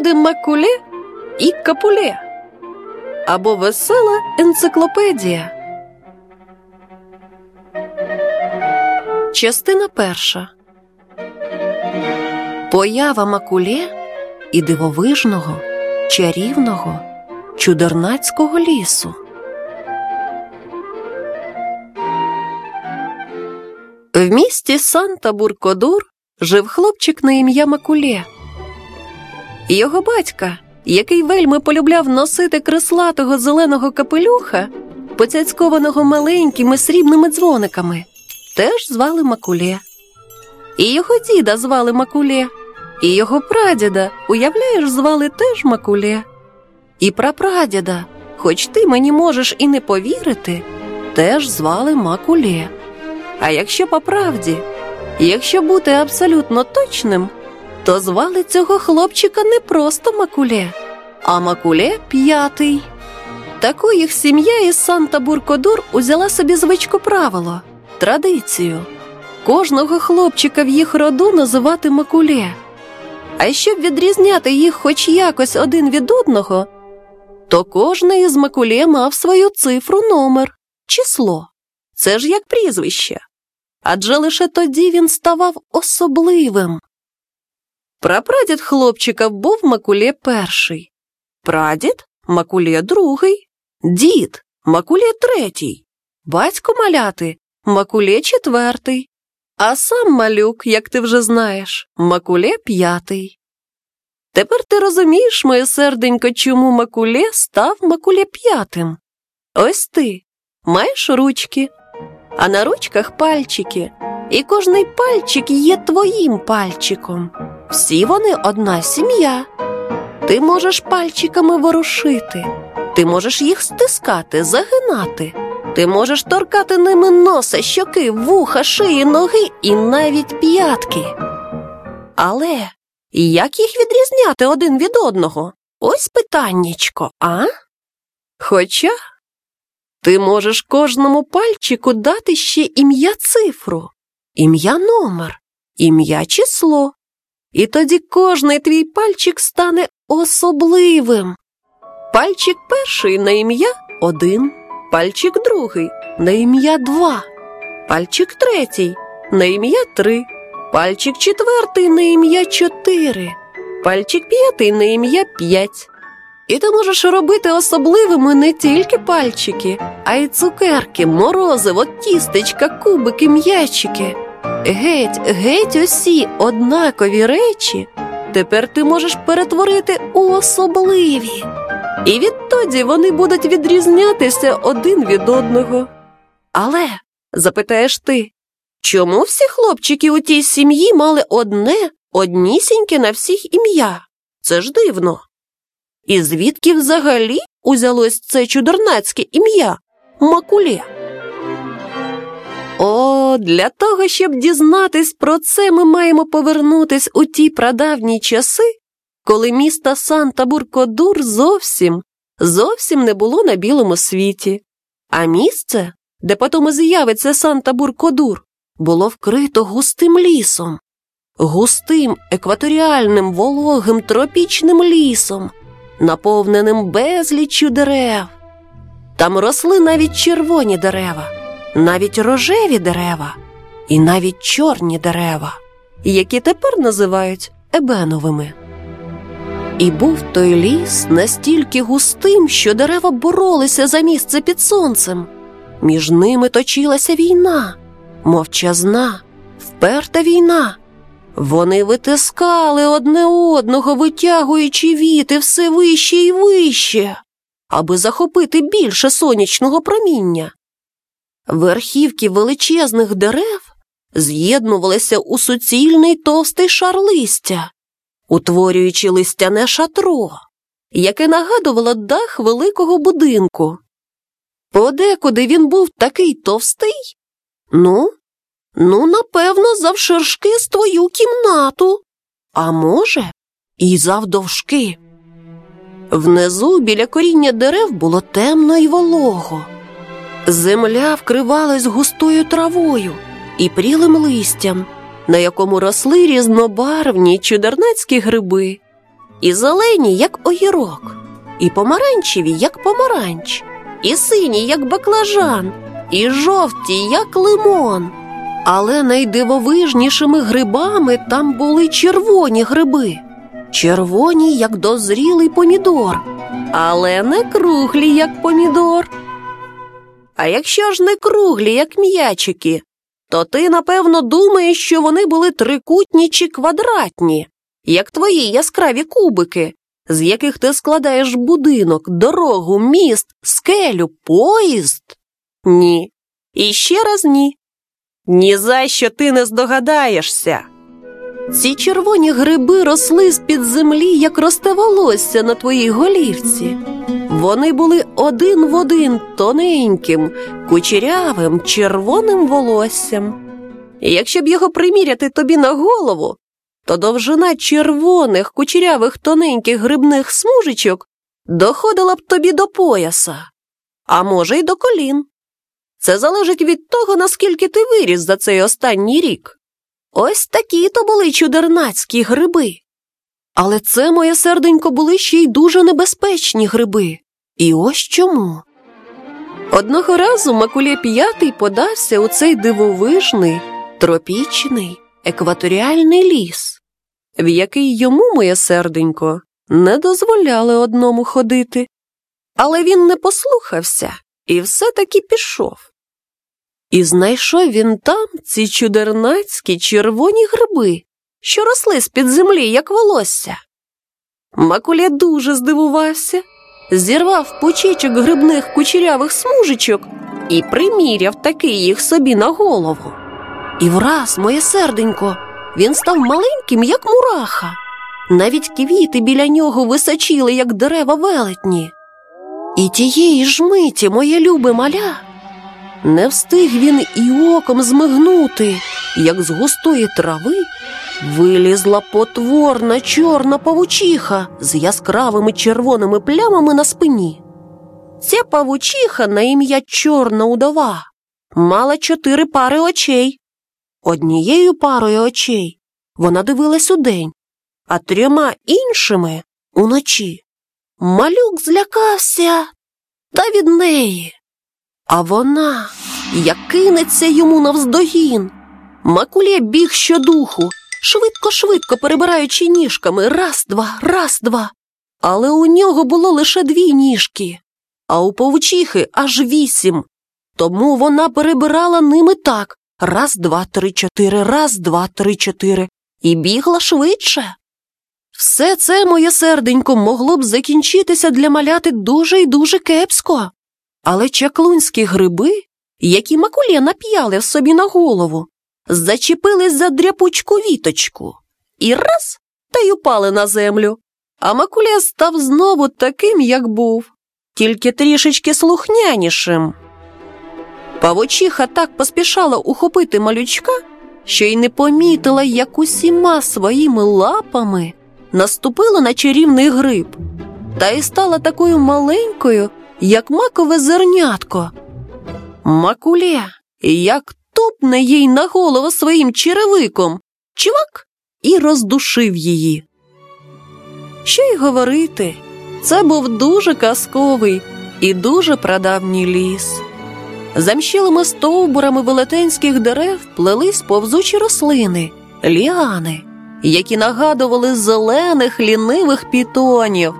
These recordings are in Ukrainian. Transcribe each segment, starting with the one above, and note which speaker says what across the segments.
Speaker 1: пригоди Макуле і Капуле або Весела енциклопедія. Частина перша Поява Макуле і дивовижного, чарівного, чудернацького лісу. В місті Санта Буркодур жив хлопчик на ім'я Макуле. Його батька, який вельми полюбляв носити креслатого зеленого капелюха, поцяцькованого маленькими срібними дзвониками, теж звали Макуле. І його діда звали Макуле, і його прадіда, уявляєш, звали теж Макуле. І прапрадіда, хоч ти мені можеш і не повірити, теж звали Макуле. А якщо по правді, якщо бути абсолютно точним, то звали цього хлопчика не просто Макуле, а Макуле п'ятий. Таку їх сім'я із Санта Буркодур узяла собі звичку правило, традицію. Кожного хлопчика в їх роду називати Макуле. А щоб відрізняти їх хоч якось один від одного, то кожний із Макуле мав свою цифру номер, число. Це ж як прізвище. Адже лише тоді він ставав особливим. Прапрадід хлопчика був Макуле перший, прадід Макуле другий, дід Макуле третій, батько маляти Макуле четвертий, а сам малюк, як ти вже знаєш, Макуле п'ятий. Тепер ти розумієш, моє серденько, чому Макуле став Макуле п'ятим. Ось ти маєш ручки, а на ручках пальчики, і кожний пальчик є твоїм пальчиком. Всі вони одна сім'я. Ти можеш пальчиками ворушити, ти можеш їх стискати, загинати, ти можеш торкати ними носа, щоки, вуха, шиї, ноги і навіть п'ятки. Але як їх відрізняти один від одного? Ось питаннячко, а? Хоча ти можеш кожному пальчику дати ще ім'я цифру, ім'я номер, ім'я число. І тоді кожний твій пальчик стане особливим. Пальчик перший на ім'я один, пальчик другий на ім'я два, пальчик третій на ім'я три, пальчик четвертий на ім'я чотири, пальчик п'ятий на ім'я п'ять. І ти можеш робити особливими не тільки пальчики, а й цукерки, морозиво, тістечка, кубики, м'ячики. Геть, геть усі однакові речі тепер ти можеш перетворити у особливі. І відтоді вони будуть відрізнятися один від одного. Але, запитаєш ти, чому всі хлопчики у тій сім'ї мали одне, однісіньке на всіх ім'я? Це ж дивно. І звідки взагалі узялось це чудернацьке ім'я Макуле? Для того, щоб дізнатись про це, ми маємо повернутись у ті прадавні часи, коли міста Санта Буркодур зовсім, зовсім не було на білому світі, а місце, де потім з'явиться Санта Буркодур, було вкрито густим лісом, густим екваторіальним вологим тропічним лісом, наповненим безліччю дерев. Там росли навіть червоні дерева навіть рожеві дерева і навіть чорні дерева, які тепер називають ебеновими. І був той ліс настільки густим, що дерева боролися за місце під сонцем. Між ними точилася війна, мовчазна, вперта війна. Вони витискали одне одного, витягуючи віти все вище і вище, аби захопити більше сонячного проміння. Верхівки величезних дерев з'єднувалися у суцільний товстий шар листя, утворюючи листяне шатро, яке нагадувало дах великого будинку. Подекуди він був такий товстий? Ну, ну, напевно, завширшки з твою кімнату, а може, і завдовжки. Внизу біля коріння дерев було темно і волого. Земля вкривалась густою травою і прілим листям, на якому росли різнобарвні чудернацькі гриби. і зелені, як огірок, і помаранчеві, як помаранч, і сині, як баклажан, і жовті, як лимон. Але найдивовижнішими грибами там були червоні гриби, червоні, як дозрілий помідор, але не круглі, як помідор. А якщо ж не круглі, як м'ячики, то ти, напевно, думаєш, що вони були трикутні чи квадратні, як твої яскраві кубики, з яких ти складаєш будинок, дорогу, міст, скелю, поїзд? Ні. І ще раз ні. Ні за що ти не здогадаєшся. Ці червоні гриби росли з-під землі, як росте волосся на твоїй голівці. Вони були один в один тоненьким, кучерявим, червоним волоссям. І якщо б його приміряти тобі на голову, то довжина червоних, кучерявих тоненьких грибних смужечок доходила б тобі до пояса, а може, й до колін. Це залежить від того, наскільки ти виріс за цей останній рік. Ось такі то були чудернацькі гриби. Але це, моє серденько, були ще й дуже небезпечні гриби. І ось чому. Одного разу Макулє п'ятий подався у цей дивовижний, тропічний, екваторіальний ліс, в який йому, моє серденько, не дозволяли одному ходити. Але він не послухався і все таки пішов. І знайшов він там ці чудернацькі червоні гриби, що росли з-під землі, як волосся. Макуля дуже здивувався, зірвав пучечок грибних кучерявих смужечок і приміряв таки їх собі на голову. І враз, моє серденько, він став маленьким, як мураха. Навіть квіти біля нього височили, як дерева велетні. І тієї ж миті, моє любе маля, не встиг він і оком змигнути, як з густої трави вилізла потворна чорна павучиха з яскравими червоними плямами на спині. Ця павучиха на ім'я Чорна удова мала чотири пари очей. Однією парою очей вона дивилась удень, а трьома іншими уночі. Малюк злякався та від неї. А вона як кинеться йому навздогін. Макулє біг щодуху, швидко-швидко перебираючи ніжками раз, два, раз, два. Але у нього було лише дві ніжки, а у павучихи аж вісім. Тому вона перебирала ними так раз, два, три, чотири, раз, два, три, чотири, і бігла швидше. Все це, моє серденько, могло б закінчитися для маляти дуже й дуже кепсько. Але чаклунські гриби, які Макулє нап'яли собі на голову, зачепились за дряпучку віточку і раз та й упали на землю. А Макулє став знову таким, як був, тільки трішечки слухнянішим. Павочиха так поспішала ухопити малючка, що й не помітила, як усіма своїми лапами наступила на чарівний гриб, та й стала такою маленькою, як макове зернятко. Макулє, як тупне їй на голову своїм черевиком, чувак, і роздушив її. Що й говорити, це був дуже казковий і дуже прадавній ліс. Замщілими стовбурами велетенських дерев плелись повзучі рослини, ліани, які нагадували зелених лінивих пітонів.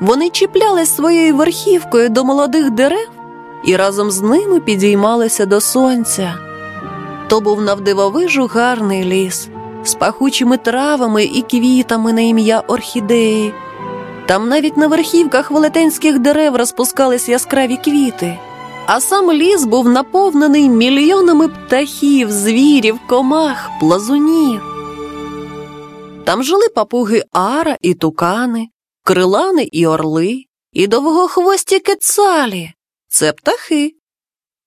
Speaker 1: Вони чіплялись своєю верхівкою до молодих дерев і разом з ними підіймалися до сонця. То був навдивовижу гарний ліс з пахучими травами і квітами на ім'я орхідеї. Там навіть на верхівках велетенських дерев розпускались яскраві квіти, а сам ліс був наповнений мільйонами птахів, звірів, комах, плазунів. Там жили папуги Ара і тукани, крилани і орли, і довгохвості кецалі це птахи.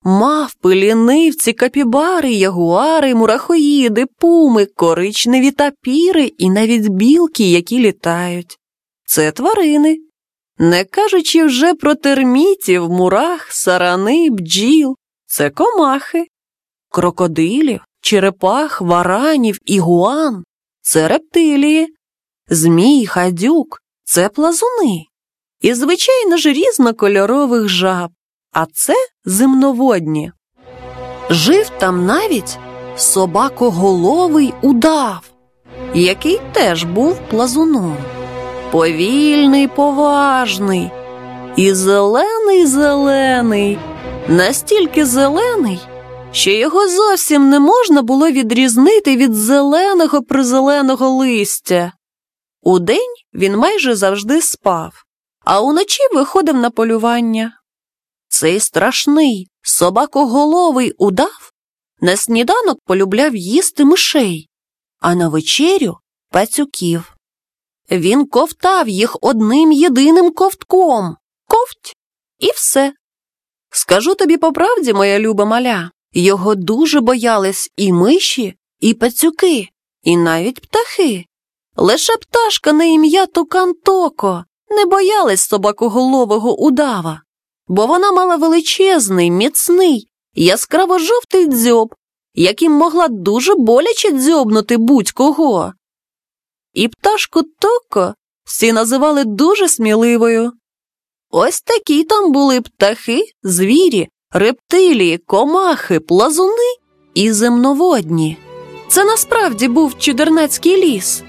Speaker 1: Мавпи, лінивці, капібари, ягуари, мурахоїди, пуми, коричневі тапіри і навіть білки, які літають. Це тварини. Не кажучи вже про термітів, мурах, сарани, бджіл, це комахи, крокодилів, черепах, варанів, ігуан це рептилії, змій, хадюк, це плазуни. І, звичайно ж, різнокольорових жаб, а це земноводні. Жив там навіть собакоголовий удав, який теж був плазуном. Повільний, поважний і зелений зелений, настільки зелений, що його зовсім не можна було відрізнити від зеленого призеленого листя. Удень він майже завжди спав, а уночі виходив на полювання. Цей страшний собакоголовий удав на сніданок полюбляв їсти мишей, а на вечерю пацюків. Він ковтав їх одним єдиним ковтком. Ковть і все. Скажу тобі по правді, моя люба маля, його дуже боялись і миші, і пацюки, і навіть птахи. Лише пташка на ім'я Тукантоко не боялась собакоголового удава, бо вона мала величезний, міцний, яскраво жовтий дзьоб, яким могла дуже боляче дзьобнути будь-кого. І пташку Токо всі називали дуже сміливою. Ось такі там були птахи, звірі, рептилії, комахи, плазуни і земноводні. Це насправді був чудернацький ліс.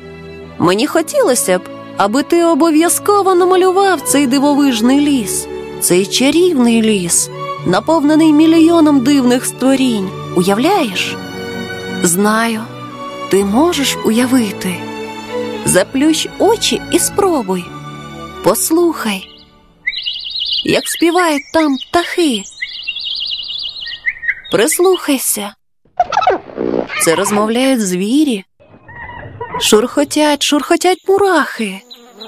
Speaker 1: Мені хотілося б, аби ти обов'язково намалював цей дивовижний ліс, цей чарівний ліс, наповнений мільйоном дивних створінь. Уявляєш? Знаю, ти можеш уявити. Заплющ очі і спробуй. Послухай, як співають там птахи. Прислухайся. Це розмовляють звірі. Шурхотять, шурхотять мурахи,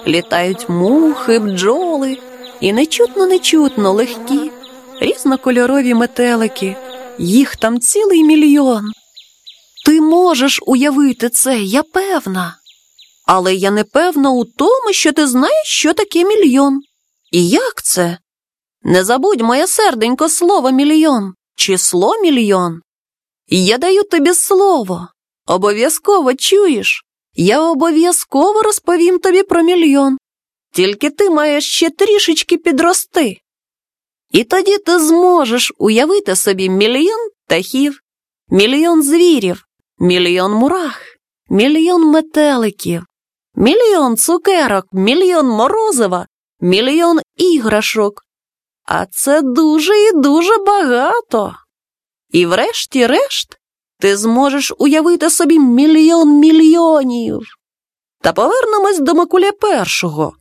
Speaker 1: літають мухи, бджоли і нечутно, нечутно легкі, різнокольорові метелики. Їх там цілий мільйон. Ти можеш уявити це, я певна. Але я не певна у тому, що ти знаєш, що таке мільйон. І як це? Не забудь моє серденько слово мільйон, число мільйон. Я даю тобі слово. Обов'язково чуєш. Я обов'язково розповім тобі про мільйон. Тільки ти маєш ще трішечки підрости. І тоді ти зможеш уявити собі мільйон птахів, мільйон звірів, мільйон мурах, мільйон метеликів, мільйон цукерок, мільйон морозива, мільйон іграшок. А це дуже і дуже багато. І врешті-решт ти зможеш уявити собі мільйон мільйонів. Та повернемось до Макуля першого,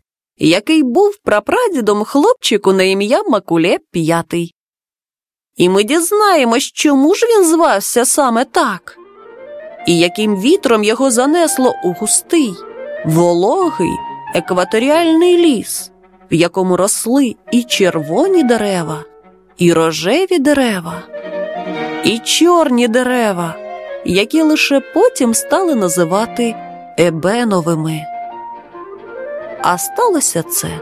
Speaker 1: який був прапрадідом хлопчику на ім'я Макуле П'ятий. І ми дізнаємось, чому ж він звався саме так, і яким вітром його занесло у густий, вологий, екваторіальний ліс, в якому росли і червоні дерева, і рожеві дерева, і чорні дерева, які лише потім стали називати ебеновими. А сталося це